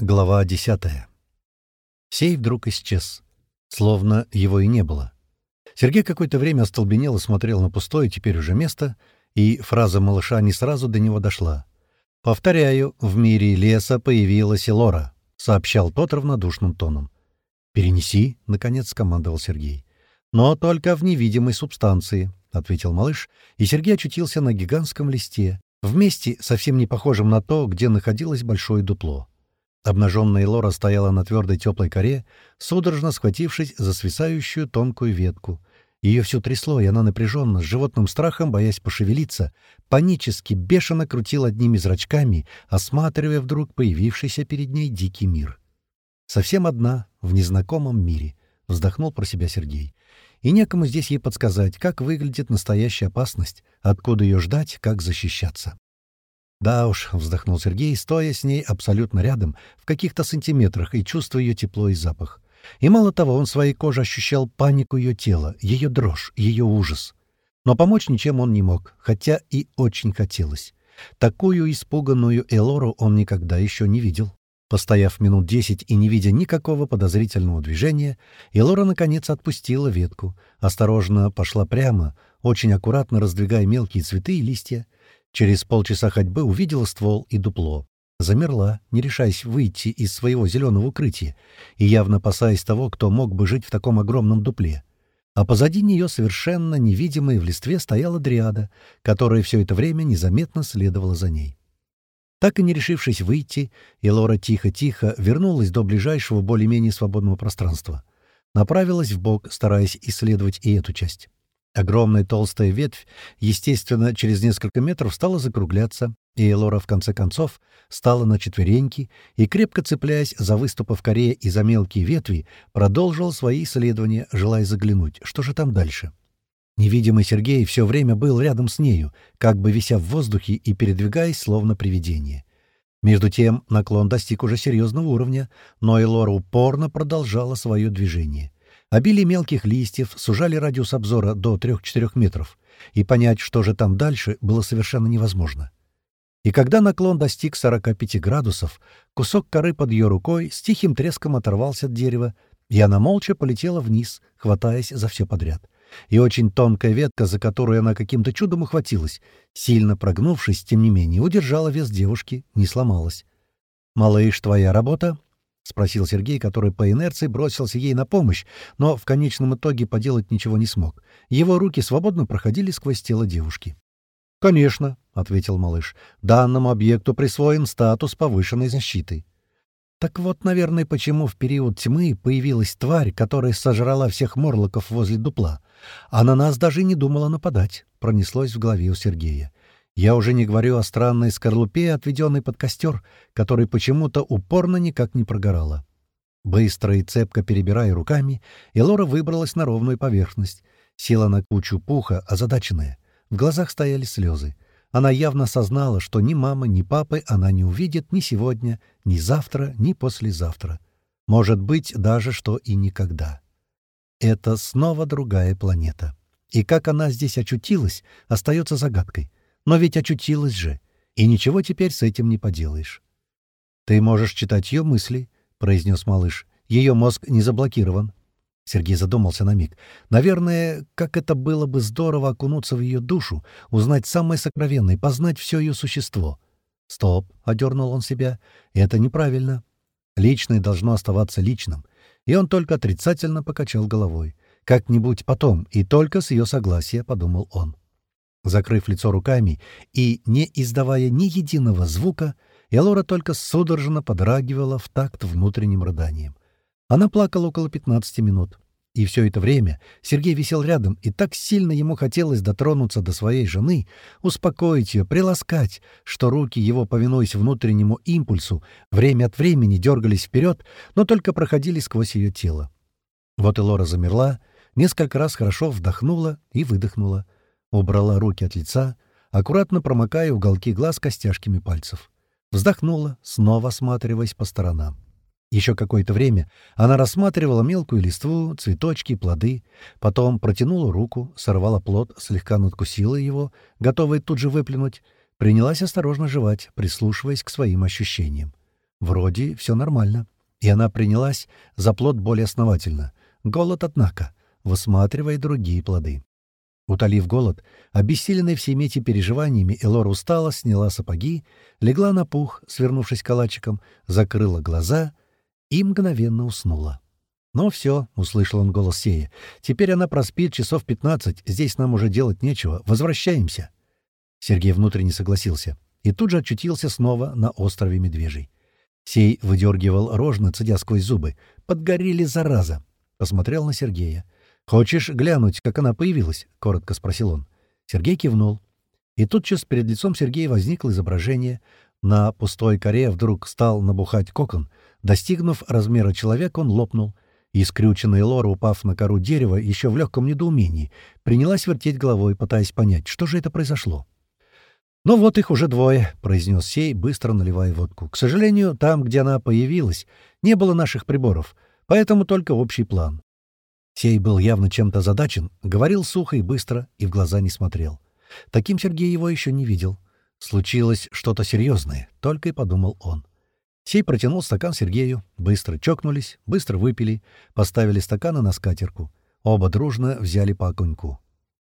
Глава десятая. Сей вдруг исчез, словно его и не было. Сергей какое-то время остолбенел и смотрел на пустое теперь уже место, и фраза малыша не сразу до него дошла. «Повторяю, в мире леса появилась Элора», — сообщал тот равнодушным тоном. «Перенеси», — наконец командовал Сергей. «Но только в невидимой субстанции», — ответил малыш, и Сергей очутился на гигантском листе, в месте, совсем не похожем на то, где находилось большое дупло. Обнаженная Лора стояла на твердой теплой коре, судорожно схватившись за свисающую тонкую ветку. Ее все трясло, и она напряженно, с животным страхом, боясь пошевелиться, панически, бешено крутила одними зрачками, осматривая вдруг появившийся перед ней дикий мир. «Совсем одна, в незнакомом мире», — вздохнул про себя Сергей. «И некому здесь ей подсказать, как выглядит настоящая опасность, откуда ее ждать, как защищаться». «Да уж», — вздохнул Сергей, стоя с ней абсолютно рядом, в каких-то сантиметрах, и чувствуя ее тепло и запах. И мало того, он своей кожей ощущал панику ее тела, ее дрожь, ее ужас. Но помочь ничем он не мог, хотя и очень хотелось. Такую испуганную Элору он никогда еще не видел. Постояв минут десять и не видя никакого подозрительного движения, Элора наконец отпустила ветку, осторожно пошла прямо, очень аккуратно раздвигая мелкие цветы и листья, Через полчаса ходьбы увидела ствол и дупло. Замерла, не решаясь выйти из своего зеленого укрытия, и явно опасаясь того, кто мог бы жить в таком огромном дупле. А позади нее совершенно невидимая в листве стояла дриада, которая все это время незаметно следовала за ней. Так и не решившись выйти, Элора тихо-тихо вернулась до ближайшего более-менее свободного пространства. Направилась в бок, стараясь исследовать и эту часть. Огромная толстая ветвь, естественно, через несколько метров стала закругляться, и Элора, в конце концов, стала на четвереньки и, крепко цепляясь за выступы в коре и за мелкие ветви, продолжила свои исследования, желая заглянуть, что же там дальше. Невидимый Сергей все время был рядом с нею, как бы вися в воздухе и передвигаясь, словно привидение. Между тем наклон достиг уже серьезного уровня, но Элора упорно продолжала свое движение — Обилие мелких листьев сужали радиус обзора до 3-4 метров, и понять, что же там дальше, было совершенно невозможно. И когда наклон достиг 45 градусов, кусок коры под ее рукой с тихим треском оторвался от дерева, и она молча полетела вниз, хватаясь за все подряд. И очень тонкая ветка, за которую она каким-то чудом ухватилась, сильно прогнувшись, тем не менее, удержала вес девушки, не сломалась. «Малыш, твоя работа?» — спросил Сергей, который по инерции бросился ей на помощь, но в конечном итоге поделать ничего не смог. Его руки свободно проходили сквозь тело девушки. «Конечно», — ответил малыш, — «данному объекту присвоен статус повышенной защиты». Так вот, наверное, почему в период тьмы появилась тварь, которая сожрала всех морлоков возле дупла. А на нас даже не думала нападать, пронеслось в голове у Сергея. Я уже не говорю о странной скорлупе, отведенной под костер, который почему-то упорно никак не прогорала. Быстро и цепко перебирая руками, Элора выбралась на ровную поверхность, села на кучу пуха, озадаченная. В глазах стояли слезы. Она явно осознала, что ни мамы, ни папы она не увидит ни сегодня, ни завтра, ни послезавтра. Может быть, даже что и никогда. Это снова другая планета. И как она здесь очутилась, остается загадкой. Но ведь очутилась же, и ничего теперь с этим не поделаешь. «Ты можешь читать ее мысли», — произнес малыш. «Ее мозг не заблокирован». Сергей задумался на миг. «Наверное, как это было бы здорово окунуться в ее душу, узнать самое сокровенное, познать все ее существо». «Стоп», — одернул он себя, — «это неправильно. Личное должно оставаться личным». И он только отрицательно покачал головой. «Как-нибудь потом, и только с ее согласия», — подумал он. Закрыв лицо руками и не издавая ни единого звука, Элора только судорожно подрагивала в такт внутренним рыданием. Она плакала около 15 минут. И все это время Сергей висел рядом, и так сильно ему хотелось дотронуться до своей жены, успокоить ее, приласкать, что руки его, повинуясь внутреннему импульсу, время от времени дергались вперед, но только проходили сквозь ее тело. Вот и Лора замерла, несколько раз хорошо вдохнула и выдохнула — Убрала руки от лица, аккуратно промокая уголки глаз костяшками пальцев. Вздохнула, снова осматриваясь по сторонам. Еще какое-то время она рассматривала мелкую листву, цветочки, плоды, потом протянула руку, сорвала плод, слегка надкусила его, готовая тут же выплюнуть, принялась осторожно жевать, прислушиваясь к своим ощущениям. Вроде все нормально. И она принялась за плод более основательно. Голод, однако, высматривая другие плоды. Утолив голод, обессиленной всеми эти переживаниями, Элора устала, сняла сапоги, легла на пух, свернувшись калачиком, закрыла глаза и мгновенно уснула. «Ну все», — услышал он голос Сея, — «теперь она проспит часов пятнадцать, здесь нам уже делать нечего, возвращаемся». Сергей внутренне согласился и тут же очутился снова на острове Медвежий. Сей выдергивал рожно, цедя сквозь зубы. «Подгорели, зараза!» Посмотрел на Сергея. «Хочешь глянуть, как она появилась?» — коротко спросил он. Сергей кивнул. И тотчас перед лицом Сергея возникло изображение. На пустой коре вдруг стал набухать кокон. Достигнув размера человека, он лопнул. И скрюченная Лора, упав на кору дерева, еще в легком недоумении, принялась вертеть головой, пытаясь понять, что же это произошло. «Ну вот их уже двое», — произнес Сей, быстро наливая водку. «К сожалению, там, где она появилась, не было наших приборов, поэтому только общий план. Сей был явно чем-то задачен, говорил сухо и быстро и в глаза не смотрел. Таким Сергей его еще не видел. Случилось что-то серьезное, только и подумал он. Сей протянул стакан Сергею, быстро чокнулись, быстро выпили, поставили стаканы на скатерку. Оба дружно взяли по окуньку.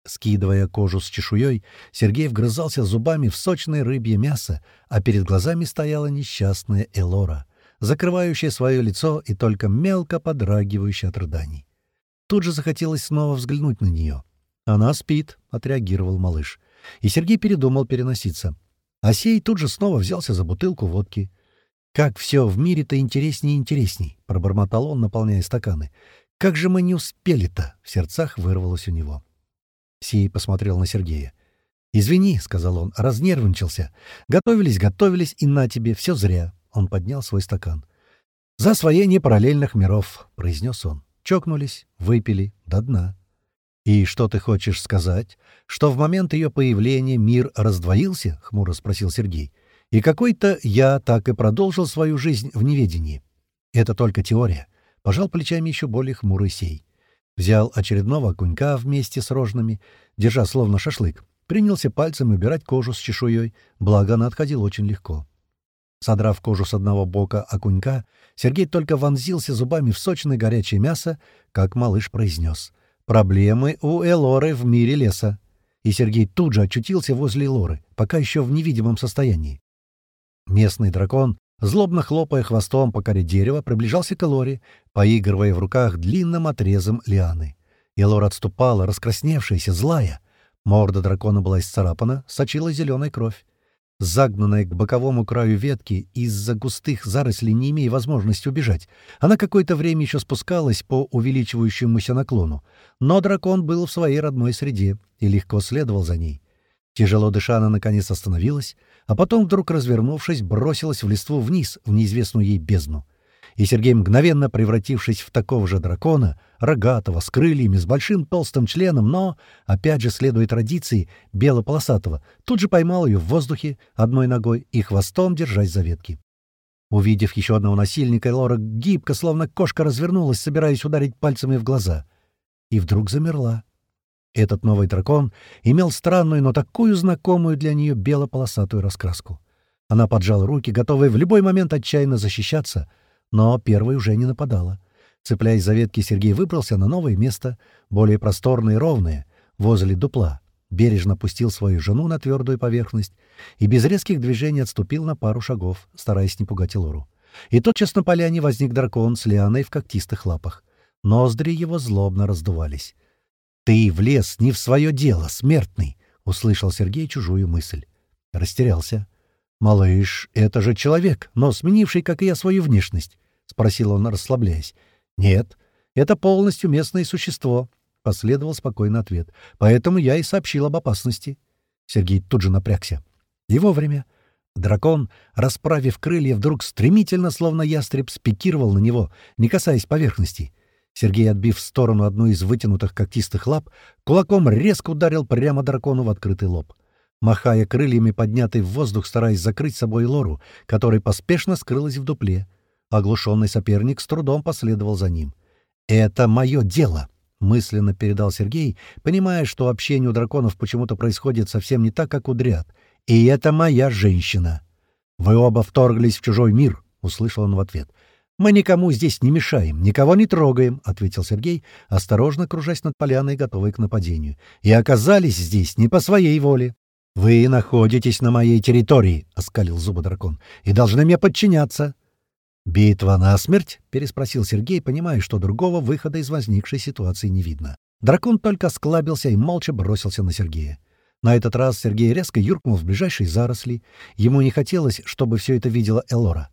Скидывая кожу с чешуей, Сергей вгрызался зубами в сочное рыбье мясо, а перед глазами стояла несчастная Элора, закрывающая свое лицо и только мелко подрагивающая от рыданий. Тут же захотелось снова взглянуть на нее. «Она спит», — отреагировал малыш. И Сергей передумал переноситься. Асей тут же снова взялся за бутылку водки. «Как все в мире-то интересней и интересней», — пробормотал он, наполняя стаканы. «Как же мы не успели-то?» — в сердцах вырвалось у него. Сей посмотрел на Сергея. «Извини», — сказал он, — разнервничался. «Готовились, готовились, и на тебе, все зря». Он поднял свой стакан. «За освоение параллельных миров», — произнес он. Чокнулись, выпили до дна. «И что ты хочешь сказать? Что в момент ее появления мир раздвоился?» — хмуро спросил Сергей. «И какой-то я так и продолжил свою жизнь в неведении. Это только теория». Пожал плечами еще более хмурый сей. Взял очередного окунька вместе с рожными, держа словно шашлык. Принялся пальцем убирать кожу с чешуей, благо она отходила очень легко. Содрав кожу с одного бока окунька, Сергей только вонзился зубами в сочное горячее мясо, как малыш произнес. «Проблемы у Элоры в мире леса». И Сергей тут же очутился возле Элоры, пока еще в невидимом состоянии. Местный дракон, злобно хлопая хвостом по коре дерева, приближался к Элоре, поигрывая в руках длинным отрезом лианы. Элора отступала, раскрасневшаяся, злая. Морда дракона была исцарапана, сочила зеленая кровь загнанная к боковому краю ветки из-за густых зарослей не имея возможности убежать. Она какое-то время еще спускалась по увеличивающемуся наклону, но дракон был в своей родной среде и легко следовал за ней. Тяжело дыша, она наконец остановилась, а потом, вдруг развернувшись, бросилась в листву вниз, в неизвестную ей бездну и Сергей, мгновенно превратившись в такого же дракона, рогатого, с крыльями, с большим толстым членом, но, опять же, следуя традиции, белополосатого, тут же поймал ее в воздухе одной ногой и хвостом держась за ветки. Увидев еще одного насильника, Лора гибко, словно кошка, развернулась, собираясь ударить пальцами в глаза. И вдруг замерла. Этот новый дракон имел странную, но такую знакомую для нее белополосатую раскраску. Она поджала руки, готовая в любой момент отчаянно защищаться — но первой уже не нападала. Цепляясь за ветки, Сергей выбрался на новое место, более просторное и ровное, возле дупла. Бережно пустил свою жену на твердую поверхность и без резких движений отступил на пару шагов, стараясь не пугать Лору. И тотчас на поляне возник дракон с лианой в когтистых лапах. Ноздри его злобно раздувались. «Ты влез не в свое дело, смертный!» — услышал Сергей чужую мысль. Растерялся. «Малыш, это же человек, но сменивший, как и я, свою внешность», — спросил он, расслабляясь. «Нет, это полностью местное существо», — последовал спокойный ответ. «Поэтому я и сообщил об опасности». Сергей тут же напрягся. И вовремя. Дракон, расправив крылья, вдруг стремительно, словно ястреб, спикировал на него, не касаясь поверхности. Сергей, отбив в сторону одну из вытянутых когтистых лап, кулаком резко ударил прямо дракону в открытый лоб махая крыльями, поднятой в воздух, стараясь закрыть собой Лору, которая поспешно скрылась в дупле. Оглушенный соперник с трудом последовал за ним. «Это мое дело!» — мысленно передал Сергей, понимая, что общение у драконов почему-то происходит совсем не так, как у дряд. «И это моя женщина!» «Вы оба вторглись в чужой мир!» — услышал он в ответ. «Мы никому здесь не мешаем, никого не трогаем», — ответил Сергей, осторожно кружась над поляной, готовый к нападению. «И оказались здесь не по своей воле». «Вы находитесь на моей территории», — оскалил зубы дракон, — «и должны мне подчиняться». «Битва насмерть?» — переспросил Сергей, понимая, что другого выхода из возникшей ситуации не видно. Дракон только склабился и молча бросился на Сергея. На этот раз Сергей резко юркнул в ближайшие заросли. Ему не хотелось, чтобы все это видела Элора.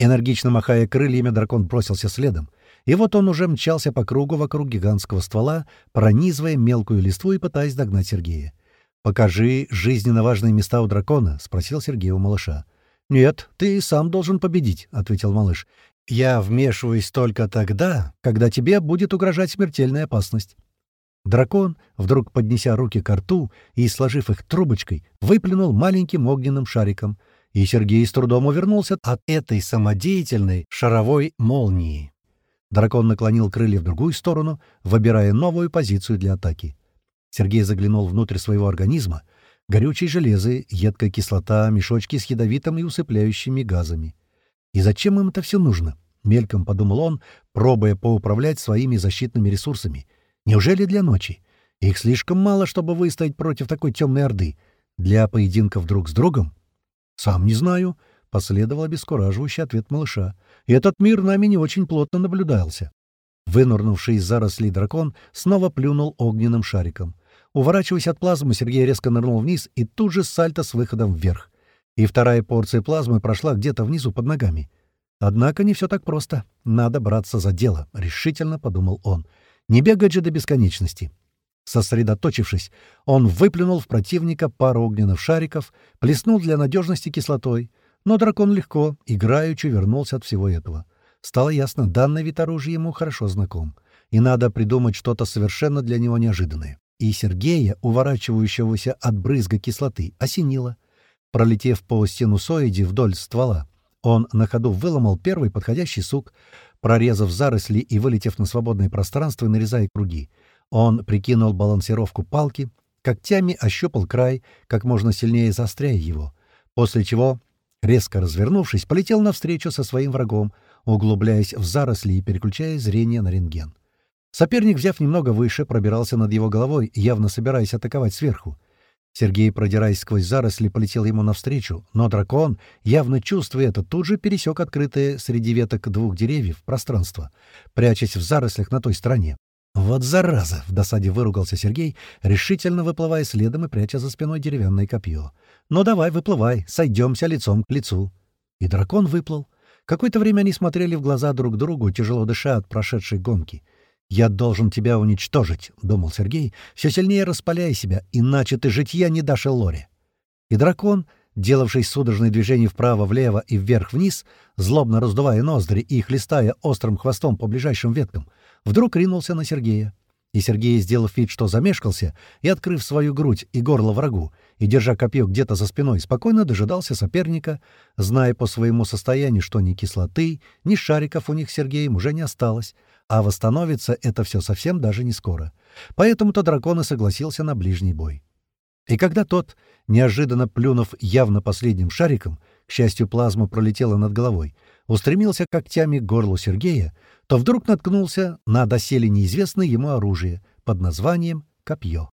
Энергично махая крыльями, дракон бросился следом. И вот он уже мчался по кругу вокруг гигантского ствола, пронизывая мелкую листву и пытаясь догнать Сергея. «Покажи жизненно важные места у дракона», — спросил Сергей у малыша. «Нет, ты сам должен победить», — ответил малыш. «Я вмешиваюсь только тогда, когда тебе будет угрожать смертельная опасность». Дракон, вдруг поднеся руки к рту и, сложив их трубочкой, выплюнул маленьким огненным шариком, и Сергей с трудом увернулся от этой самодеятельной шаровой молнии. Дракон наклонил крылья в другую сторону, выбирая новую позицию для атаки. Сергей заглянул внутрь своего организма. Горючие железы, едкая кислота, мешочки с ядовитым и усыпляющими газами. «И зачем им это все нужно?» — мельком подумал он, пробуя поуправлять своими защитными ресурсами. «Неужели для ночи? Их слишком мало, чтобы выстоять против такой темной орды. Для поединков друг с другом? «Сам не знаю», — последовал обескураживающий ответ малыша. «И этот мир нами не очень плотно наблюдался». Вынурнувший из зарослей дракон снова плюнул огненным шариком. Уворачиваясь от плазмы, Сергей резко нырнул вниз и тут же сальто с выходом вверх. И вторая порция плазмы прошла где-то внизу под ногами. Однако не все так просто. Надо браться за дело, — решительно подумал он. Не бегать же до бесконечности. Сосредоточившись, он выплюнул в противника пару огненных шариков, плеснул для надежности кислотой. Но дракон легко, играючи, вернулся от всего этого. Стало ясно, данный вид оружия ему хорошо знаком. И надо придумать что-то совершенно для него неожиданное. И Сергея, уворачивающегося от брызга кислоты, осенило. Пролетев по синусоиде вдоль ствола, он на ходу выломал первый подходящий сук, прорезав заросли и вылетев на свободное пространство, нарезая круги. Он прикинул балансировку палки, когтями ощупал край, как можно сильнее заостряя его, после чего, резко развернувшись, полетел навстречу со своим врагом, углубляясь в заросли и переключая зрение на рентген. Соперник, взяв немного выше, пробирался над его головой, явно собираясь атаковать сверху. Сергей, продираясь сквозь заросли, полетел ему навстречу, но дракон, явно чувствуя это, тут же пересек открытое среди веток двух деревьев пространство, прячась в зарослях на той стороне. «Вот зараза!» — в досаде выругался Сергей, решительно выплывая следом и пряча за спиной деревянное копье. «Ну давай, выплывай, сойдемся лицом к лицу». И дракон выплыл. Какое-то время они смотрели в глаза друг другу, тяжело дыша от прошедшей гонки. «Я должен тебя уничтожить», — думал Сергей, все сильнее распаляя себя, «иначе ты житья не дашь Элоре». И дракон, делавший судорожные движения вправо-влево и вверх-вниз, злобно раздувая ноздри и хлестая острым хвостом по ближайшим веткам, вдруг ринулся на Сергея. И Сергей, сделав вид, что замешкался, и, открыв свою грудь и горло врагу, и, держа копье где-то за спиной, спокойно дожидался соперника, зная по своему состоянию, что ни кислоты, ни шариков у них Сергеем уже не осталось, а восстановится это все совсем даже не скоро. Поэтому-то дракон и согласился на ближний бой. И когда тот, неожиданно плюнув явно последним шариком, к счастью, плазма пролетела над головой, устремился когтями к горлу Сергея, то вдруг наткнулся на доселе неизвестное ему оружие под названием «Копье».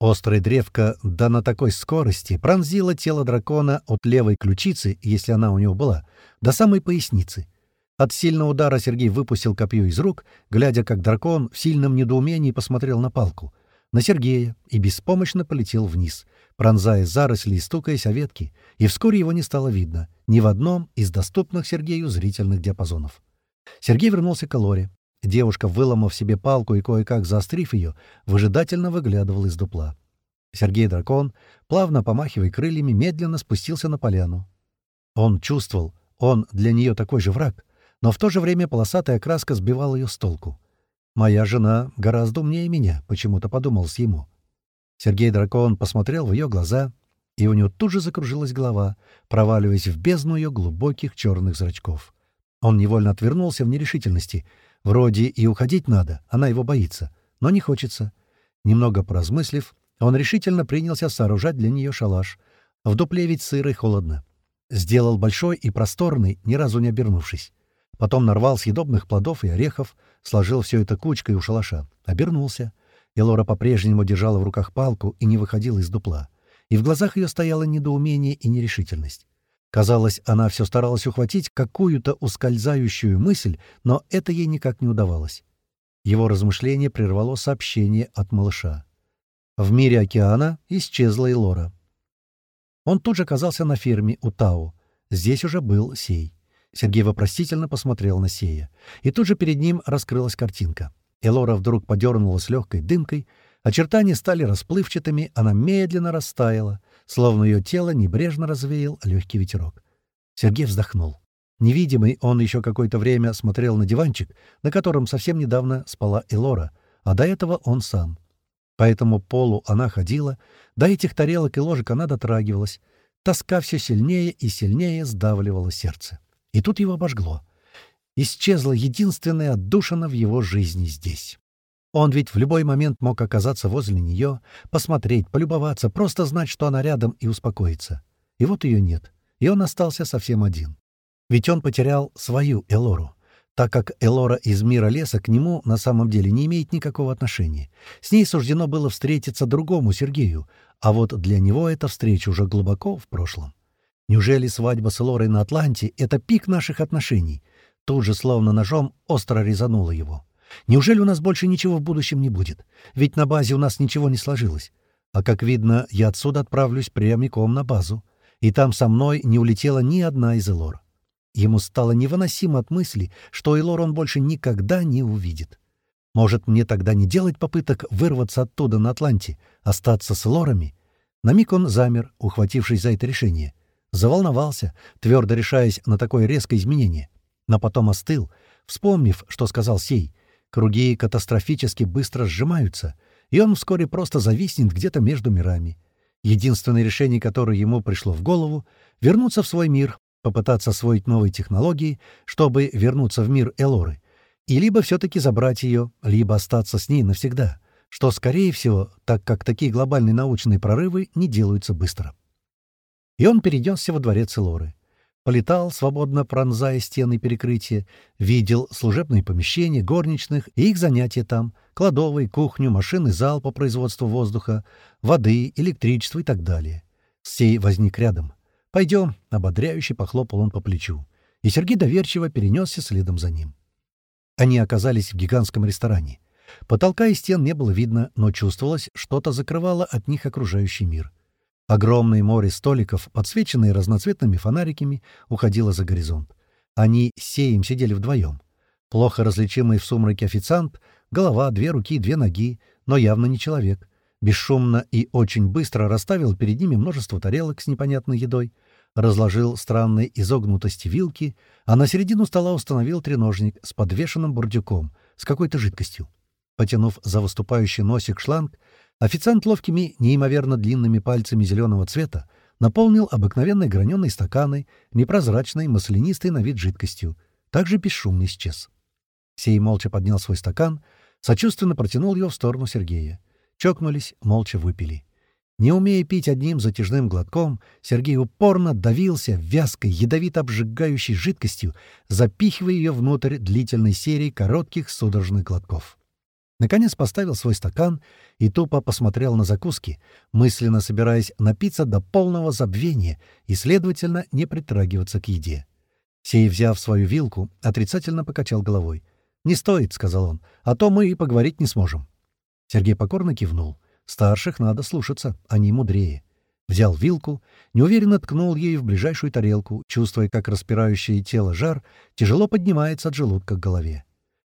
Острая древка, да на такой скорости, пронзила тело дракона от левой ключицы, если она у него была, до самой поясницы. От сильного удара Сергей выпустил копье из рук, глядя, как дракон в сильном недоумении посмотрел на палку, на Сергея и беспомощно полетел вниз, пронзая заросли и стукаясь о ветки, и вскоре его не стало видно ни в одном из доступных Сергею зрительных диапазонов. Сергей вернулся к Лоре. Девушка, выломав себе палку и кое-как заострив ее, выжидательно выглядывала из дупла. Сергей-дракон, плавно помахивая крыльями, медленно спустился на поляну. Он чувствовал, он для нее такой же враг, но в то же время полосатая краска сбивала ее с толку. «Моя жена гораздо умнее меня», — почему-то подумалось ему. Сергей-дракон посмотрел в ее глаза, и у него тут же закружилась голова, проваливаясь в бездну ее глубоких черных зрачков. Он невольно отвернулся в нерешительности. Вроде и уходить надо, она его боится, но не хочется. Немного поразмыслив, он решительно принялся сооружать для нее шалаш. В дупле ведь сыро и холодно. Сделал большой и просторный, ни разу не обернувшись. Потом нарвал съедобных плодов и орехов, сложил все это кучкой у шалаша. Обернулся. Элора по-прежнему держала в руках палку и не выходила из дупла. И в глазах ее стояло недоумение и нерешительность. Казалось, она все старалась ухватить какую-то ускользающую мысль, но это ей никак не удавалось. Его размышление прервало сообщение от малыша. В мире океана исчезла Элора. Он тут же оказался на ферме у Тау. Здесь уже был Сей. Сергей вопросительно посмотрел на Сея. И тут же перед ним раскрылась картинка. Элора вдруг подернулась легкой дымкой, очертания стали расплывчатыми, она медленно растаяла, словно ее тело небрежно развеял легкий ветерок. Сергей вздохнул. Невидимый он еще какое-то время смотрел на диванчик, на котором совсем недавно спала Элора, а до этого он сам. По этому полу она ходила, до этих тарелок и ложек она дотрагивалась. Тоска все сильнее и сильнее сдавливала сердце. И тут его обожгло. Исчезла единственная отдушина в его жизни здесь. Он ведь в любой момент мог оказаться возле нее, посмотреть, полюбоваться, просто знать, что она рядом, и успокоиться. И вот ее нет. И он остался совсем один. Ведь он потерял свою Элору, так как Элора из мира леса к нему на самом деле не имеет никакого отношения. С ней суждено было встретиться другому Сергею, а вот для него эта встреча уже глубоко в прошлом. Неужели свадьба с Элорой на Атланте — это пик наших отношений? Тут же, словно ножом, остро резануло его. Неужели у нас больше ничего в будущем не будет? Ведь на базе у нас ничего не сложилось. А как видно, я отсюда отправлюсь прямиком на базу. И там со мной не улетела ни одна из Элор. Ему стало невыносимо от мысли, что Элор он больше никогда не увидит. Может, мне тогда не делать попыток вырваться оттуда на Атланте, остаться с Элорами? На миг он замер, ухватившись за это решение. Заволновался, твердо решаясь на такое резкое изменение. Но потом остыл, вспомнив, что сказал Сей. Круги катастрофически быстро сжимаются, и он вскоре просто зависнет где-то между мирами. Единственное решение, которое ему пришло в голову — вернуться в свой мир, попытаться освоить новые технологии, чтобы вернуться в мир Элоры, и либо все-таки забрать ее, либо остаться с ней навсегда, что, скорее всего, так как такие глобальные научные прорывы не делаются быстро. И он перенесся во дворец Элоры. Полетал, свободно пронзая стены перекрытия, видел служебные помещения, горничных и их занятия там, кладовые, кухню, машины, зал по производству воздуха, воды, электричество и так далее. Сей возник рядом. «Пойдем», — ободряюще похлопал он по плечу. И Сергей доверчиво перенесся следом за ним. Они оказались в гигантском ресторане. Потолка и стен не было видно, но чувствовалось, что-то закрывало от них окружающий мир. Огромное море столиков, подсвеченные разноцветными фонариками, уходило за горизонт. Они Сеем сидели вдвоем. Плохо различимый в сумраке официант, голова, две руки, две ноги, но явно не человек. Бесшумно и очень быстро расставил перед ними множество тарелок с непонятной едой, разложил странной изогнутости вилки, а на середину стола установил треножник с подвешенным бурдюком, с какой-то жидкостью. Потянув за выступающий носик шланг, Официант ловкими, неимоверно длинными пальцами зеленого цвета наполнил обыкновенные граненые стаканы непрозрачной, маслянистой на вид жидкостью. Также бесшумно исчез. Сей молча поднял свой стакан, сочувственно протянул его в сторону Сергея. Чокнулись, молча выпили. Не умея пить одним затяжным глотком, Сергей упорно давился вязкой, ядовито-обжигающей жидкостью, запихивая ее внутрь длительной серии коротких судорожных глотков. Наконец поставил свой стакан и тупо посмотрел на закуски, мысленно собираясь напиться до полного забвения и, следовательно, не притрагиваться к еде. Сей, взяв свою вилку, отрицательно покачал головой. «Не стоит», — сказал он, — «а то мы и поговорить не сможем». Сергей покорно кивнул. «Старших надо слушаться, они мудрее». Взял вилку, неуверенно ткнул ею в ближайшую тарелку, чувствуя, как распирающее тело жар тяжело поднимается от желудка к голове.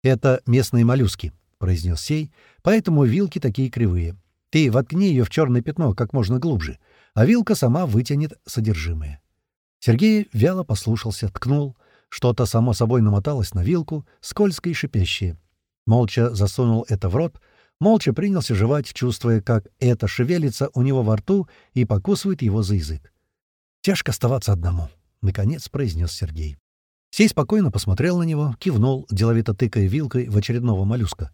«Это местные моллюски», — произнес сей, — «поэтому вилки такие кривые. Ты воткни ее в черное пятно как можно глубже, а вилка сама вытянет содержимое». Сергей вяло послушался, ткнул. Что-то само собой намоталось на вилку, скользкое и шипящее. Молча засунул это в рот, молча принялся жевать, чувствуя, как это шевелится у него во рту и покусывает его за язык. «Тяжко оставаться одному», — наконец произнес Сергей. Сей спокойно посмотрел на него, кивнул, деловито тыкая вилкой в очередного моллюска.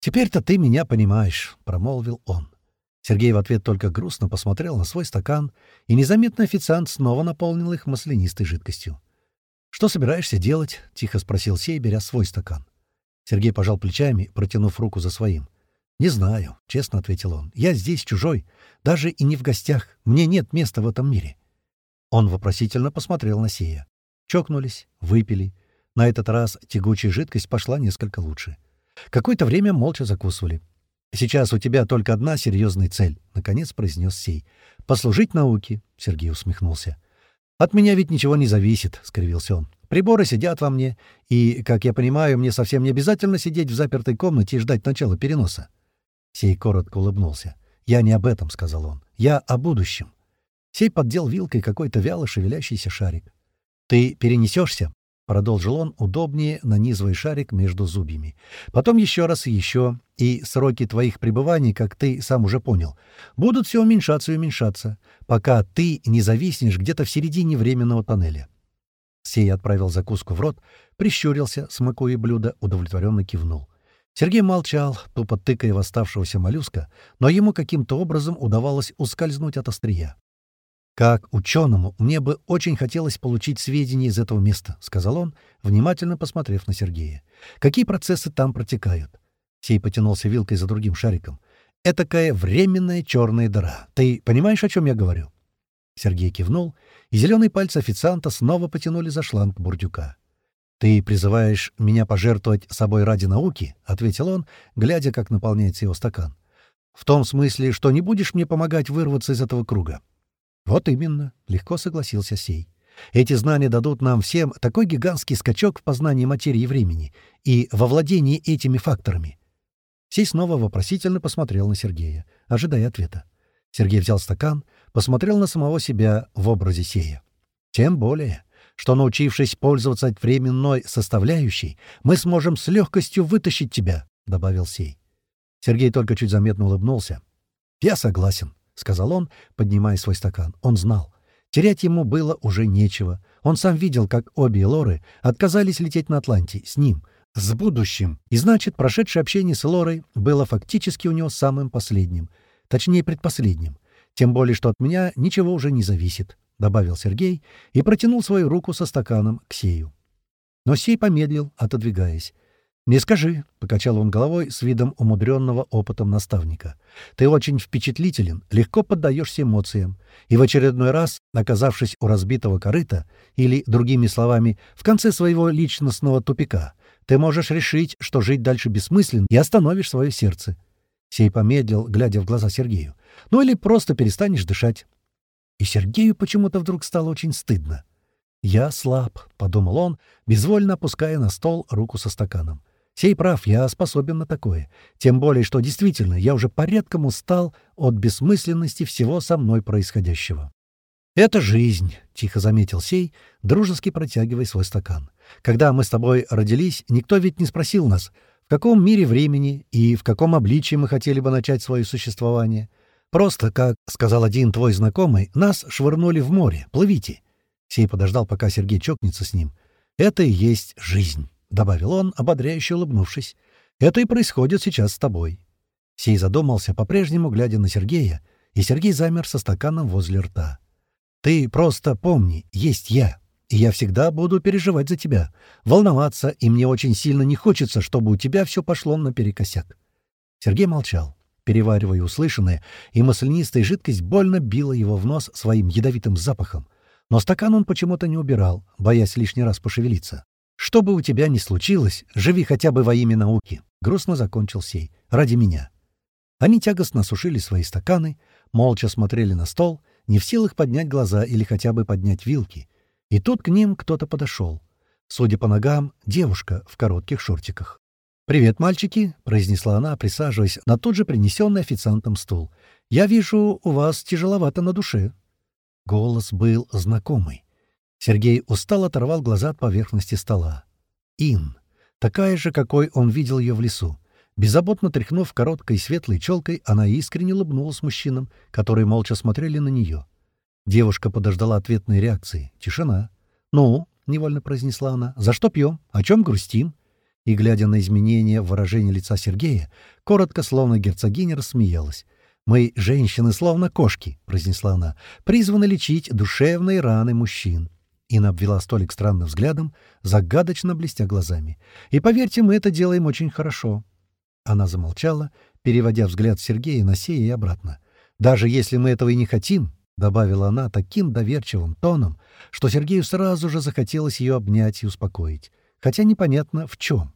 «Теперь-то ты меня понимаешь», — промолвил он. Сергей в ответ только грустно посмотрел на свой стакан, и незаметно официант снова наполнил их маслянистой жидкостью. «Что собираешься делать?» — тихо спросил Сей, беря свой стакан. Сергей пожал плечами, протянув руку за своим. «Не знаю», — честно ответил он. «Я здесь чужой, даже и не в гостях. Мне нет места в этом мире». Он вопросительно посмотрел на Сея. Чокнулись, выпили. На этот раз тягучая жидкость пошла несколько лучше. Какое-то время молча закусывали. «Сейчас у тебя только одна серьезная цель», — наконец произнес Сей. «Послужить науке», — Сергей усмехнулся. «От меня ведь ничего не зависит», — скривился он. «Приборы сидят во мне, и, как я понимаю, мне совсем не обязательно сидеть в запертой комнате и ждать начала переноса». Сей коротко улыбнулся. «Я не об этом», — сказал он. «Я о будущем». Сей поддел вилкой какой-то вяло шевелящийся шарик. «Ты перенесешься?» Продолжил он, удобнее нанизывая шарик между зубьями. «Потом еще раз и еще, и сроки твоих пребываний, как ты сам уже понял, будут все уменьшаться и уменьшаться, пока ты не зависнешь где-то в середине временного тоннеля». Сей отправил закуску в рот, прищурился, смакуя блюдо, удовлетворенно кивнул. Сергей молчал, тупо тыкая в оставшегося моллюска, но ему каким-то образом удавалось ускользнуть от острия. «Как ученому мне бы очень хотелось получить сведения из этого места», — сказал он, внимательно посмотрев на Сергея. «Какие процессы там протекают?» Сей потянулся вилкой за другим шариком. «Этакая временная черная дыра. Ты понимаешь, о чем я говорю?» Сергей кивнул, и зеленые пальцы официанта снова потянули за шланг бурдюка. «Ты призываешь меня пожертвовать собой ради науки?» — ответил он, глядя, как наполняется его стакан. «В том смысле, что не будешь мне помогать вырваться из этого круга. «Вот именно», — легко согласился Сей. «Эти знания дадут нам всем такой гигантский скачок в познании материи и времени и во владении этими факторами». Сей снова вопросительно посмотрел на Сергея, ожидая ответа. Сергей взял стакан, посмотрел на самого себя в образе Сея. «Тем более, что, научившись пользоваться временной составляющей, мы сможем с легкостью вытащить тебя», — добавил Сей. Сергей только чуть заметно улыбнулся. «Я согласен», — сказал он, поднимая свой стакан. Он знал. Терять ему было уже нечего. Он сам видел, как обе Лоры отказались лететь на Атланте с ним, с будущим. И значит, прошедшее общение с Лорой было фактически у него самым последним. Точнее, предпоследним. Тем более, что от меня ничего уже не зависит, — добавил Сергей и протянул свою руку со стаканом к Сею. Но Сей помедлил, отодвигаясь. «Не скажи», — покачал он головой с видом умудренного опытом наставника. «Ты очень впечатлителен, легко поддаешься эмоциям, и в очередной раз, оказавшись у разбитого корыта, или, другими словами, в конце своего личностного тупика, ты можешь решить, что жить дальше бессмысленно, и остановишь свое сердце». Сей помедлил, глядя в глаза Сергею. «Ну или просто перестанешь дышать». И Сергею почему-то вдруг стало очень стыдно. «Я слаб», — подумал он, безвольно опуская на стол руку со стаканом. Сей прав, я способен на такое. Тем более, что действительно, я уже порядком устал от бессмысленности всего со мной происходящего. «Это жизнь», — тихо заметил Сей, дружески протягивая свой стакан. «Когда мы с тобой родились, никто ведь не спросил нас, в каком мире времени и в каком обличии мы хотели бы начать свое существование. Просто, как сказал один твой знакомый, нас швырнули в море. Плывите». Сей подождал, пока Сергей чокнется с ним. «Это и есть жизнь». — добавил он, ободряюще улыбнувшись. «Это и происходит сейчас с тобой». Сей задумался, по-прежнему глядя на Сергея, и Сергей замер со стаканом возле рта. «Ты просто помни, есть я, и я всегда буду переживать за тебя, волноваться, и мне очень сильно не хочется, чтобы у тебя все пошло наперекосяк». Сергей молчал, переваривая услышанное, и маслянистая жидкость больно била его в нос своим ядовитым запахом. Но стакан он почему-то не убирал, боясь лишний раз пошевелиться. «Что бы у тебя ни случилось, живи хотя бы во имя науки», — грустно закончил сей. «Ради меня». Они тягостно сушили свои стаканы, молча смотрели на стол, не в силах поднять глаза или хотя бы поднять вилки. И тут к ним кто-то подошел. Судя по ногам, девушка в коротких шортиках. «Привет, мальчики», — произнесла она, присаживаясь на тот же принесенный официантом стул. «Я вижу, у вас тяжеловато на душе». Голос был знакомый. Сергей устал оторвал глаза от поверхности стола. Ин. Такая же, какой он видел ее в лесу. Беззаботно тряхнув короткой светлой челкой, она искренне улыбнулась мужчинам, которые молча смотрели на нее. Девушка подождала ответной реакции. Тишина. «Ну», — невольно произнесла она, — «за что пьем? О чем грустим?» И, глядя на изменения в выражении лица Сергея, коротко, словно герцогиня, рассмеялась. «Мы, женщины, словно кошки», — произнесла она, — «призваны лечить душевные раны мужчин». Ина обвела столик странным взглядом, загадочно блестя глазами. «И поверьте, мы это делаем очень хорошо». Она замолчала, переводя взгляд Сергея на Сея и обратно. «Даже если мы этого и не хотим», — добавила она таким доверчивым тоном, что Сергею сразу же захотелось ее обнять и успокоить, хотя непонятно в чем.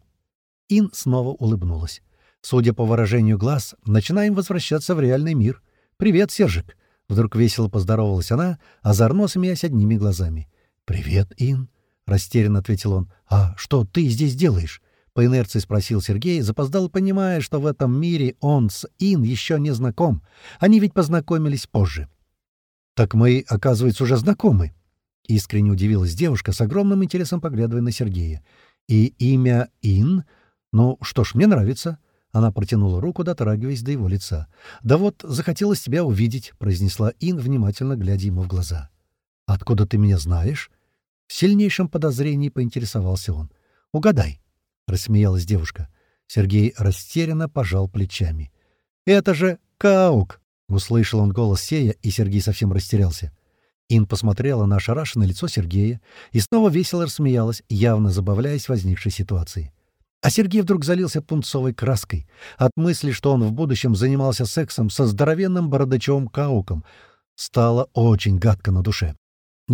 Ин снова улыбнулась. «Судя по выражению глаз, начинаем возвращаться в реальный мир. Привет, Сержик!» Вдруг весело поздоровалась она, озорно смеясь одними глазами. «Привет, Ин», — растерянно ответил он. «А что ты здесь делаешь?» По инерции спросил Сергей, запоздал, понимая, что в этом мире он с Ин еще не знаком. Они ведь познакомились позже. «Так мы, оказывается, уже знакомы», — искренне удивилась девушка, с огромным интересом поглядывая на Сергея. «И имя Ин? Ну, что ж, мне нравится». Она протянула руку, дотрагиваясь до его лица. «Да вот, захотелось тебя увидеть», — произнесла Ин, внимательно глядя ему в глаза. «Откуда ты меня знаешь?» В сильнейшем подозрении поинтересовался он. «Угадай», — рассмеялась девушка. Сергей растерянно пожал плечами. «Это же Каук!» — услышал он голос Сея, и Сергей совсем растерялся. Ин посмотрела на ошарашенное лицо Сергея и снова весело рассмеялась, явно забавляясь возникшей ситуации. А Сергей вдруг залился пунцовой краской от мысли, что он в будущем занимался сексом со здоровенным бородачом Кауком. Стало очень гадко на душе.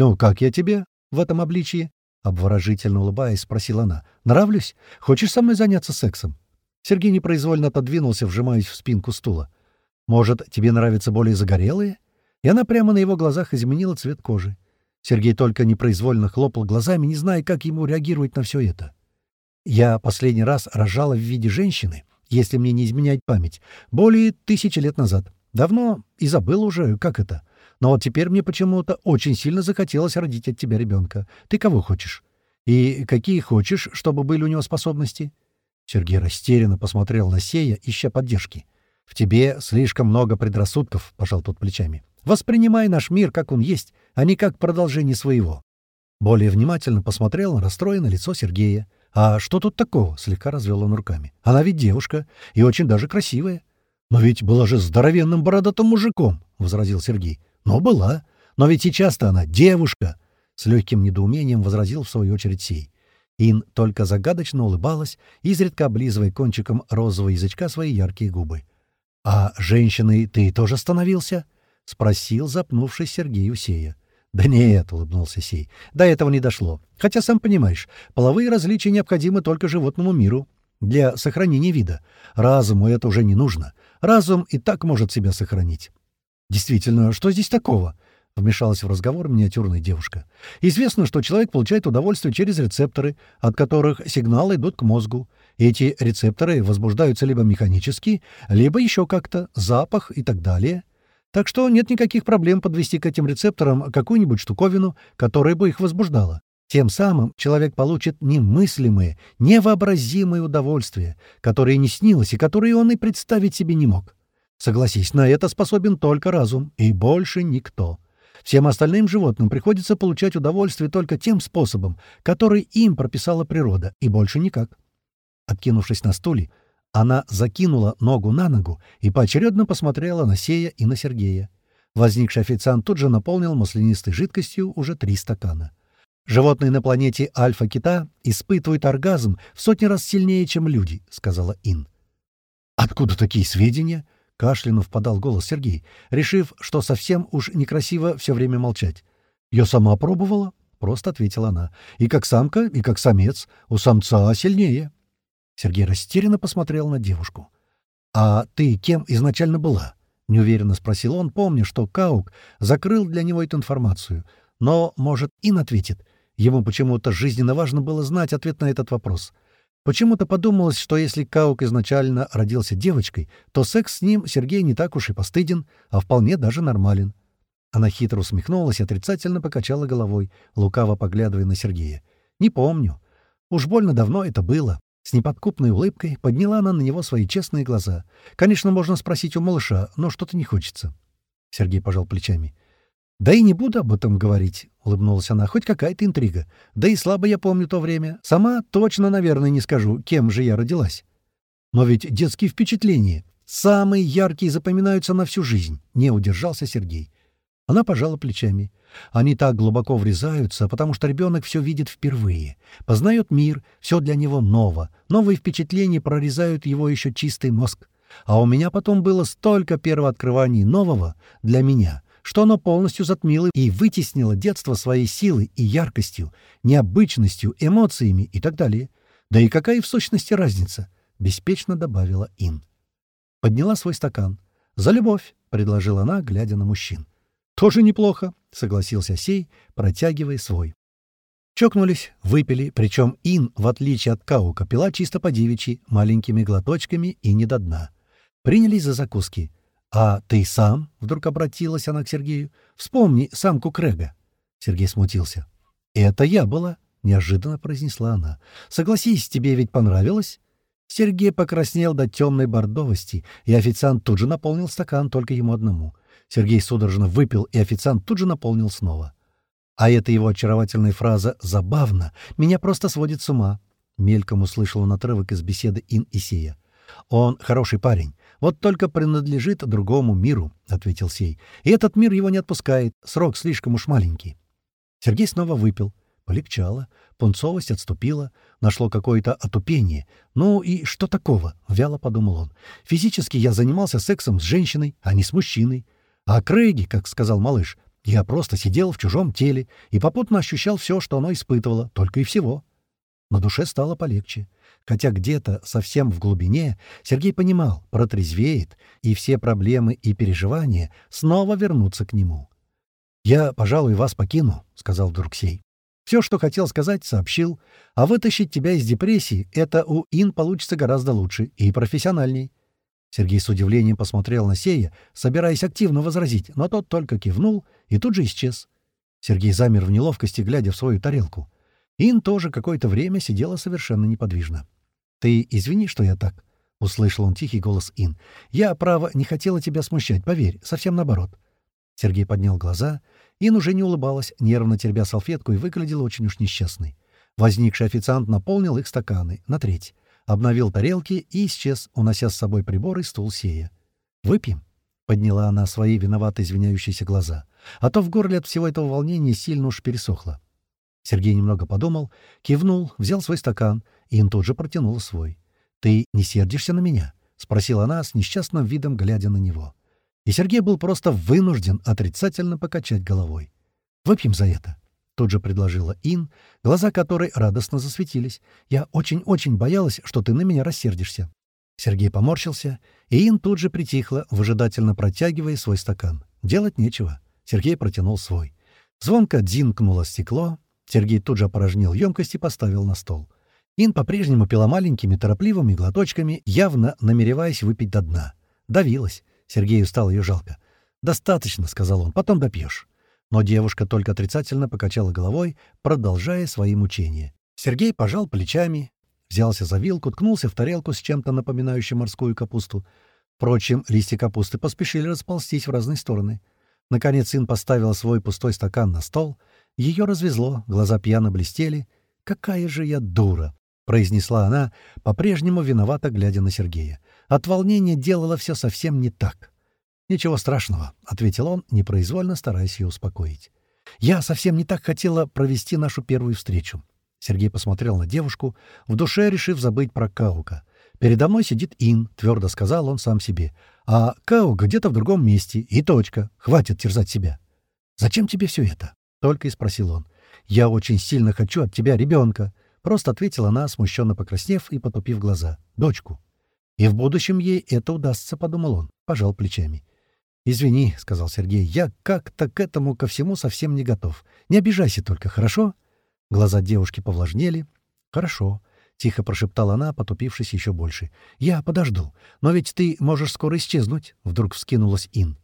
«Ну, как я тебе в этом обличии?» Обворожительно улыбаясь, спросила она. «Нравлюсь? Хочешь со мной заняться сексом?» Сергей непроизвольно отодвинулся, вжимаясь в спинку стула. «Может, тебе нравятся более загорелые?» И она прямо на его глазах изменила цвет кожи. Сергей только непроизвольно хлопал глазами, не зная, как ему реагировать на все это. «Я последний раз рожала в виде женщины, если мне не изменять память, более тысячи лет назад. Давно и забыл уже, как это. Но вот теперь мне почему-то очень сильно захотелось родить от тебя ребенка. Ты кого хочешь? И какие хочешь, чтобы были у него способности?» Сергей растерянно посмотрел на Сея, ища поддержки. «В тебе слишком много предрассудков», — пожал тот плечами. «Воспринимай наш мир, как он есть, а не как продолжение своего». Более внимательно посмотрел на расстроенное лицо Сергея. «А что тут такого?» — слегка развел он руками. «Она ведь девушка, и очень даже красивая». «Но ведь была же здоровенным бородатым мужиком», — возразил Сергей. Но была. Но ведь сейчас-то она девушка!» С легким недоумением возразил в свою очередь сей. Ин только загадочно улыбалась, изредка облизывая кончиком розового язычка свои яркие губы. «А женщиной ты тоже становился?» — спросил запнувшись Сергей Усея. «Да нет», — улыбнулся Сей, — «до этого не дошло. Хотя, сам понимаешь, половые различия необходимы только животному миру. Для сохранения вида. Разуму это уже не нужно. Разум и так может себя сохранить. «Действительно, что здесь такого?» — вмешалась в разговор миниатюрная девушка. «Известно, что человек получает удовольствие через рецепторы, от которых сигналы идут к мозгу. Эти рецепторы возбуждаются либо механически, либо еще как-то, запах и так далее. Так что нет никаких проблем подвести к этим рецепторам какую-нибудь штуковину, которая бы их возбуждала. Тем самым человек получит немыслимые, невообразимые удовольствия, которые не снилось и которые он и представить себе не мог. Согласись, на это способен только разум, и больше никто. Всем остальным животным приходится получать удовольствие только тем способом, который им прописала природа, и больше никак. Откинувшись на стуле, она закинула ногу на ногу и поочередно посмотрела на Сея и на Сергея. Возникший официант тут же наполнил маслянистой жидкостью уже три стакана. «Животные на планете Альфа-Кита испытывают оргазм в сотни раз сильнее, чем люди», — сказала Ин. «Откуда такие сведения?» Кашлянув подал голос Сергей, решив, что совсем уж некрасиво все время молчать. «Я сама пробовала», — просто ответила она. «И как самка, и как самец. У самца сильнее». Сергей растерянно посмотрел на девушку. «А ты кем изначально была?» — неуверенно спросил он, помня, что Каук закрыл для него эту информацию. Но, может, Ин ответит. Ему почему-то жизненно важно было знать ответ на этот вопрос — Почему-то подумалось, что если Каук изначально родился девочкой, то секс с ним Сергей не так уж и постыден, а вполне даже нормален. Она хитро усмехнулась и отрицательно покачала головой, лукаво поглядывая на Сергея. «Не помню. Уж больно давно это было». С неподкупной улыбкой подняла она на него свои честные глаза. «Конечно, можно спросить у малыша, но что-то не хочется». Сергей пожал плечами. «Да и не буду об этом говорить», — улыбнулась она, — «хоть какая-то интрига. Да и слабо я помню то время. Сама точно, наверное, не скажу, кем же я родилась». «Но ведь детские впечатления», — Самые яркие запоминаются на всю жизнь», — не удержался Сергей. Она пожала плечами. Они так глубоко врезаются, потому что ребенок все видит впервые. Познает мир, все для него ново. Новые впечатления прорезают его еще чистый мозг. А у меня потом было столько первооткрываний нового для меня, что оно полностью затмило и вытеснило детство своей силой и яркостью, необычностью, эмоциями и так далее. Да и какая в сущности разница? Беспечно добавила Ин. Подняла свой стакан. «За любовь!» — предложила она, глядя на мужчин. «Тоже неплохо», — согласился Сей, протягивая свой. Чокнулись, выпили, причем Ин, в отличие от Каука, пила чисто по девичьи, маленькими глоточками и не до дна. Принялись за закуски. «А ты сам?» — вдруг обратилась она к Сергею. «Вспомни самку Крэга». Сергей смутился. «Это я была», — неожиданно произнесла она. «Согласись, тебе ведь понравилось?» Сергей покраснел до темной бордовости, и официант тут же наполнил стакан только ему одному — Сергей судорожно выпил, и официант тут же наполнил снова. А эта его очаровательная фраза «забавно» меня просто сводит с ума. Мельком услышал он отрывок из беседы Ин и Сея. «Он хороший парень, вот только принадлежит другому миру», — ответил Сей. «И этот мир его не отпускает, срок слишком уж маленький». Сергей снова выпил. Полегчало, пунцовость отступила, нашло какое-то отупение. «Ну и что такого?» — вяло подумал он. «Физически я занимался сексом с женщиной, а не с мужчиной. А Крейги, как сказал малыш, я просто сидел в чужом теле и попутно ощущал все, что оно испытывало, только и всего. На душе стало полегче. Хотя где-то совсем в глубине Сергей понимал, протрезвеет, и все проблемы и переживания снова вернутся к нему. «Я, пожалуй, вас покину», — сказал вдруг Сей. «Все, что хотел сказать, сообщил. А вытащить тебя из депрессии — это у Ин получится гораздо лучше и профессиональней. Сергей с удивлением посмотрел на Сея, собираясь активно возразить, но тот только кивнул и тут же исчез. Сергей замер в неловкости, глядя в свою тарелку. Ин тоже какое-то время сидела совершенно неподвижно. «Ты извини, что я так», — услышал он тихий голос Ин. «Я, право, не хотела тебя смущать, поверь, совсем наоборот». Сергей поднял глаза. Ин уже не улыбалась, нервно теребя салфетку, и выглядела очень уж несчастной. Возникший официант наполнил их стаканы на треть обновил тарелки и исчез, унося с собой прибор и стул сея. «Выпьем?» — подняла она свои виновато извиняющиеся глаза. А то в горле от всего этого волнения сильно уж пересохло. Сергей немного подумал, кивнул, взял свой стакан, и им тут же протянул свой. «Ты не сердишься на меня?» — спросила она с несчастным видом, глядя на него. И Сергей был просто вынужден отрицательно покачать головой. «Выпьем за это», Тут же предложила Ин, глаза которой радостно засветились. «Я очень-очень боялась, что ты на меня рассердишься». Сергей поморщился, и Ин тут же притихла, выжидательно протягивая свой стакан. Делать нечего. Сергей протянул свой. Звонко дзинкнуло стекло. Сергей тут же опорожнил емкость и поставил на стол. Ин по-прежнему пила маленькими торопливыми глоточками, явно намереваясь выпить до дна. Давилась. Сергею стало ее жалко. «Достаточно», — сказал он, — «потом допьешь». Но девушка только отрицательно покачала головой, продолжая свои мучения. Сергей пожал плечами, взялся за вилку, ткнулся в тарелку с чем-то напоминающим морскую капусту. Впрочем, листья капусты поспешили расползтись в разные стороны. Наконец сын поставил свой пустой стакан на стол. Ее развезло, глаза пьяно блестели. «Какая же я дура!» — произнесла она, по-прежнему виновато глядя на Сергея. От волнения делала все совсем не так. «Ничего страшного», — ответил он, непроизвольно стараясь ее успокоить. «Я совсем не так хотела провести нашу первую встречу». Сергей посмотрел на девушку, в душе решив забыть про Каука. «Передо мной сидит Ин», — твердо сказал он сам себе. «А Каук где-то в другом месте, и точка. Хватит терзать себя». «Зачем тебе все это?» — только и спросил он. «Я очень сильно хочу от тебя ребенка», — просто ответила она, смущенно покраснев и потупив глаза. «Дочку». «И в будущем ей это удастся», — подумал он, пожал плечами. «Извини», — сказал Сергей, — «я как-то к этому ко всему совсем не готов. Не обижайся только, хорошо?» Глаза девушки повлажнели. «Хорошо», — тихо прошептала она, потупившись еще больше. «Я подожду. Но ведь ты можешь скоро исчезнуть», — вдруг вскинулась Ин.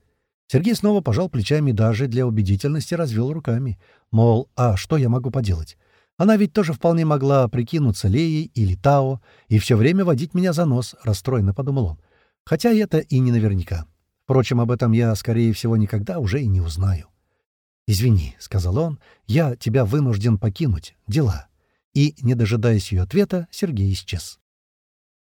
Сергей снова пожал плечами даже для убедительности развел руками. Мол, а что я могу поделать? Она ведь тоже вполне могла прикинуться Леей или Тао и все время водить меня за нос, расстроенно подумал он. Хотя это и не наверняка. Впрочем, об этом я, скорее всего, никогда уже и не узнаю. «Извини», — сказал он, — «я тебя вынужден покинуть. Дела». И, не дожидаясь ее ответа, Сергей исчез.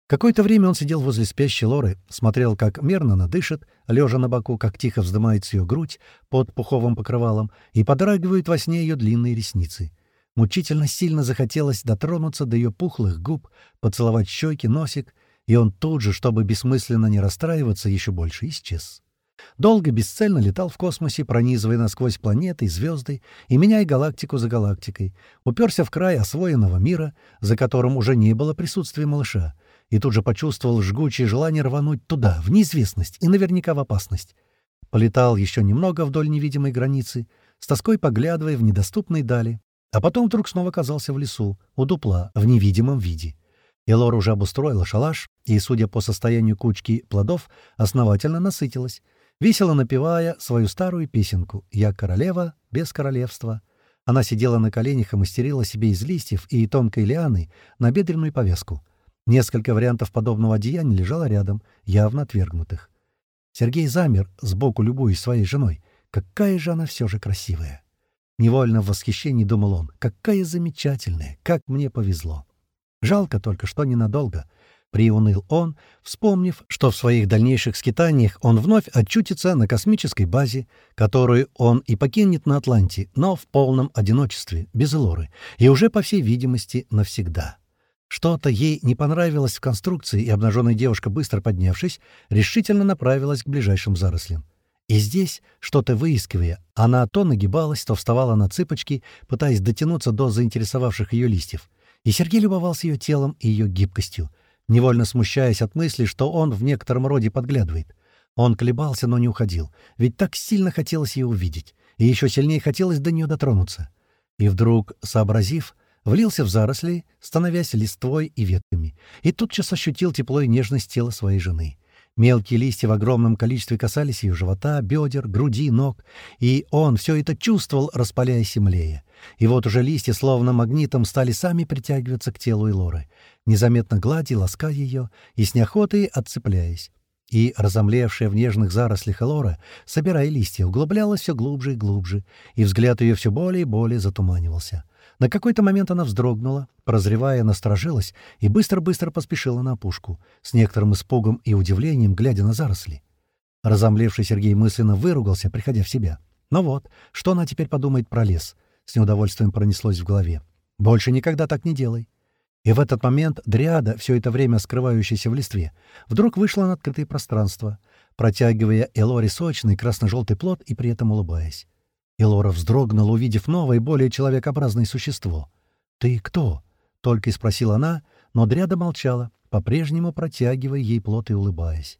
Какое-то время он сидел возле спящей Лоры, смотрел, как мерно она дышит, лежа на боку, как тихо вздымается ее грудь под пуховым покрывалом, и подрагивают во сне ее длинные ресницы. Мучительно сильно захотелось дотронуться до ее пухлых губ, поцеловать щеки, носик, и он тут же, чтобы бессмысленно не расстраиваться, еще больше исчез. Долго бесцельно летал в космосе, пронизывая насквозь планеты и звезды и меняя галактику за галактикой, уперся в край освоенного мира, за которым уже не было присутствия малыша, и тут же почувствовал жгучее желание рвануть туда, в неизвестность и наверняка в опасность. Полетал еще немного вдоль невидимой границы, с тоской поглядывая в недоступной дали, а потом вдруг снова оказался в лесу, у дупла, в невидимом виде. Элора уже обустроила шалаш и, судя по состоянию кучки плодов, основательно насытилась, весело напевая свою старую песенку «Я королева без королевства». Она сидела на коленях и мастерила себе из листьев и тонкой лианы набедренную повязку — Несколько вариантов подобного одеяния лежало рядом, явно отвергнутых. Сергей замер, сбоку любуясь своей женой. Какая же она все же красивая! Невольно в восхищении думал он. Какая замечательная! Как мне повезло! Жалко только, что ненадолго. Приуныл он, вспомнив, что в своих дальнейших скитаниях он вновь очутится на космической базе, которую он и покинет на Атланте, но в полном одиночестве, без Лоры, и уже, по всей видимости, навсегда. Что-то ей не понравилось в конструкции, и обнаженная девушка, быстро поднявшись, решительно направилась к ближайшим зарослям. И здесь, что-то выискивая, она то нагибалась, то вставала на цыпочки, пытаясь дотянуться до заинтересовавших ее листьев. И Сергей любовался ее телом и ее гибкостью, невольно смущаясь от мысли, что он в некотором роде подглядывает. Он колебался, но не уходил, ведь так сильно хотелось ее увидеть, и еще сильнее хотелось до нее дотронуться. И вдруг, сообразив, влился в заросли, становясь листвой и ветками, и тотчас ощутил тепло и нежность тела своей жены. Мелкие листья в огромном количестве касались ее живота, бедер, груди, ног, и он все это чувствовал, распаляясь и. И вот уже листья, словно магнитом, стали сами притягиваться к телу Элоры, незаметно гладя, лаская ее и с неохотой отцепляясь. И, разомлевшая в нежных зарослях Элора, собирая листья, углублялась все глубже и глубже, и взгляд ее все более и более затуманивался. На какой-то момент она вздрогнула, прозревая, насторожилась и быстро-быстро поспешила на опушку, с некоторым испугом и удивлением, глядя на заросли. Разомлевший Сергей мысленно выругался, приходя в себя. Но «Ну вот, что она теперь подумает про лес? С неудовольствием пронеслось в голове. «Больше никогда так не делай». И в этот момент дриада, все это время скрывающаяся в листве, вдруг вышла на открытое пространство, протягивая Элоре сочный красно-желтый плод и при этом улыбаясь. И Лора вздрогнула, увидев новое, более человекообразное существо. «Ты кто?» — только и спросила она, но Дряда молчала, по-прежнему протягивая ей плод и улыбаясь.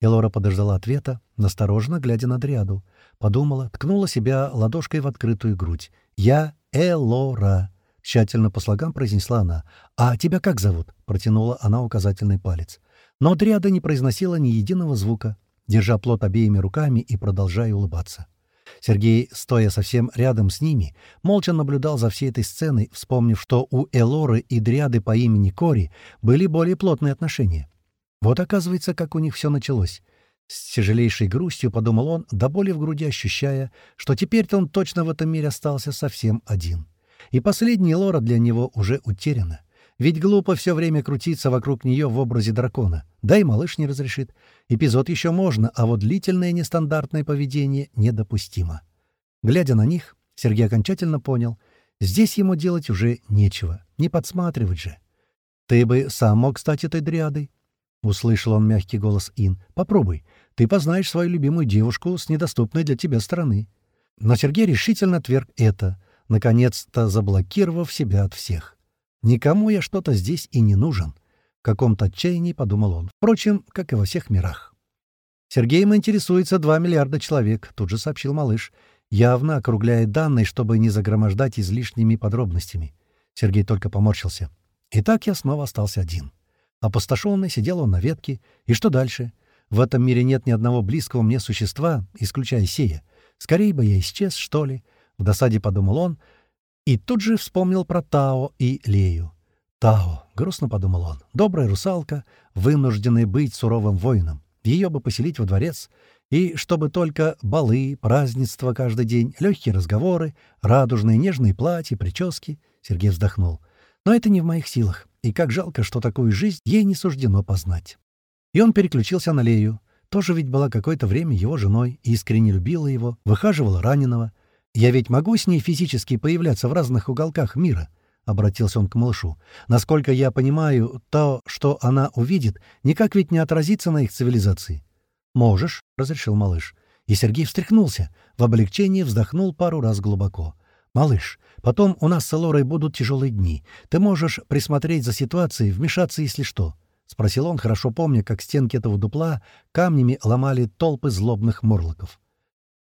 Элора подождала ответа, настороженно глядя на Дряду. Подумала, ткнула себя ладошкой в открытую грудь. «Я Элора», — тщательно по слогам произнесла она. «А тебя как зовут?» — протянула она указательный палец. Но Дриада не произносила ни единого звука, держа плод обеими руками и продолжая улыбаться. Сергей, стоя совсем рядом с ними, молча наблюдал за всей этой сценой, вспомнив, что у Элоры и Дриады по имени Кори были более плотные отношения. Вот, оказывается, как у них все началось. С тяжелейшей грустью подумал он, до боли в груди ощущая, что теперь-то он точно в этом мире остался совсем один. И последняя Лора для него уже утеряна. Ведь глупо все время крутиться вокруг нее в образе дракона. Да и малыш не разрешит. Эпизод еще можно, а вот длительное нестандартное поведение недопустимо. Глядя на них, Сергей окончательно понял, здесь ему делать уже нечего, не подсматривать же. «Ты бы сам мог стать этой дриадой», — услышал он мягкий голос Ин. «Попробуй. Ты познаешь свою любимую девушку с недоступной для тебя стороны». Но Сергей решительно отверг это, наконец-то заблокировав себя от всех. Никому я что-то здесь и не нужен. В каком-то отчаянии подумал он. Впрочем, как и во всех мирах. Сергеем интересуется 2 миллиарда человек, тут же сообщил малыш, явно округляя данные, чтобы не загромождать излишними подробностями. Сергей только поморщился. И так я снова остался один. Опустошенный сидел он на ветке. И что дальше? В этом мире нет ни одного близкого мне существа, исключая сея. Скорее бы я исчез, что ли. В досаде подумал он, и тут же вспомнил про Тао и Лею. «Тао», — грустно подумал он, — «добрая русалка, вынужденная быть суровым воином. Ее бы поселить во дворец, и чтобы только балы, празднества каждый день, легкие разговоры, радужные нежные платья, прически». Сергей вздохнул. «Но это не в моих силах. и как жалко, что такую жизнь ей не суждено познать. И он переключился на Лею. Тоже ведь была какое-то время его женой, искренне любила его, выхаживала раненого. «Я ведь могу с ней физически появляться в разных уголках мира?» — обратился он к малышу. «Насколько я понимаю, то, что она увидит, никак ведь не отразится на их цивилизации». «Можешь», — разрешил малыш. И Сергей встряхнулся, в облегчении вздохнул пару раз глубоко. «Малыш, потом у нас с Элорой будут тяжелые дни. Ты можешь присмотреть за ситуацией, вмешаться, если что. — спросил он, хорошо помня, как стенки этого дупла камнями ломали толпы злобных морлоков.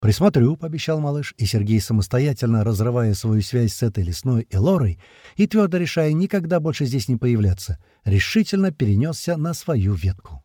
«Присмотрю», — пообещал малыш, и Сергей, самостоятельно разрывая свою связь с этой лесной Элорой и твердо решая никогда больше здесь не появляться, решительно перенесся на свою ветку.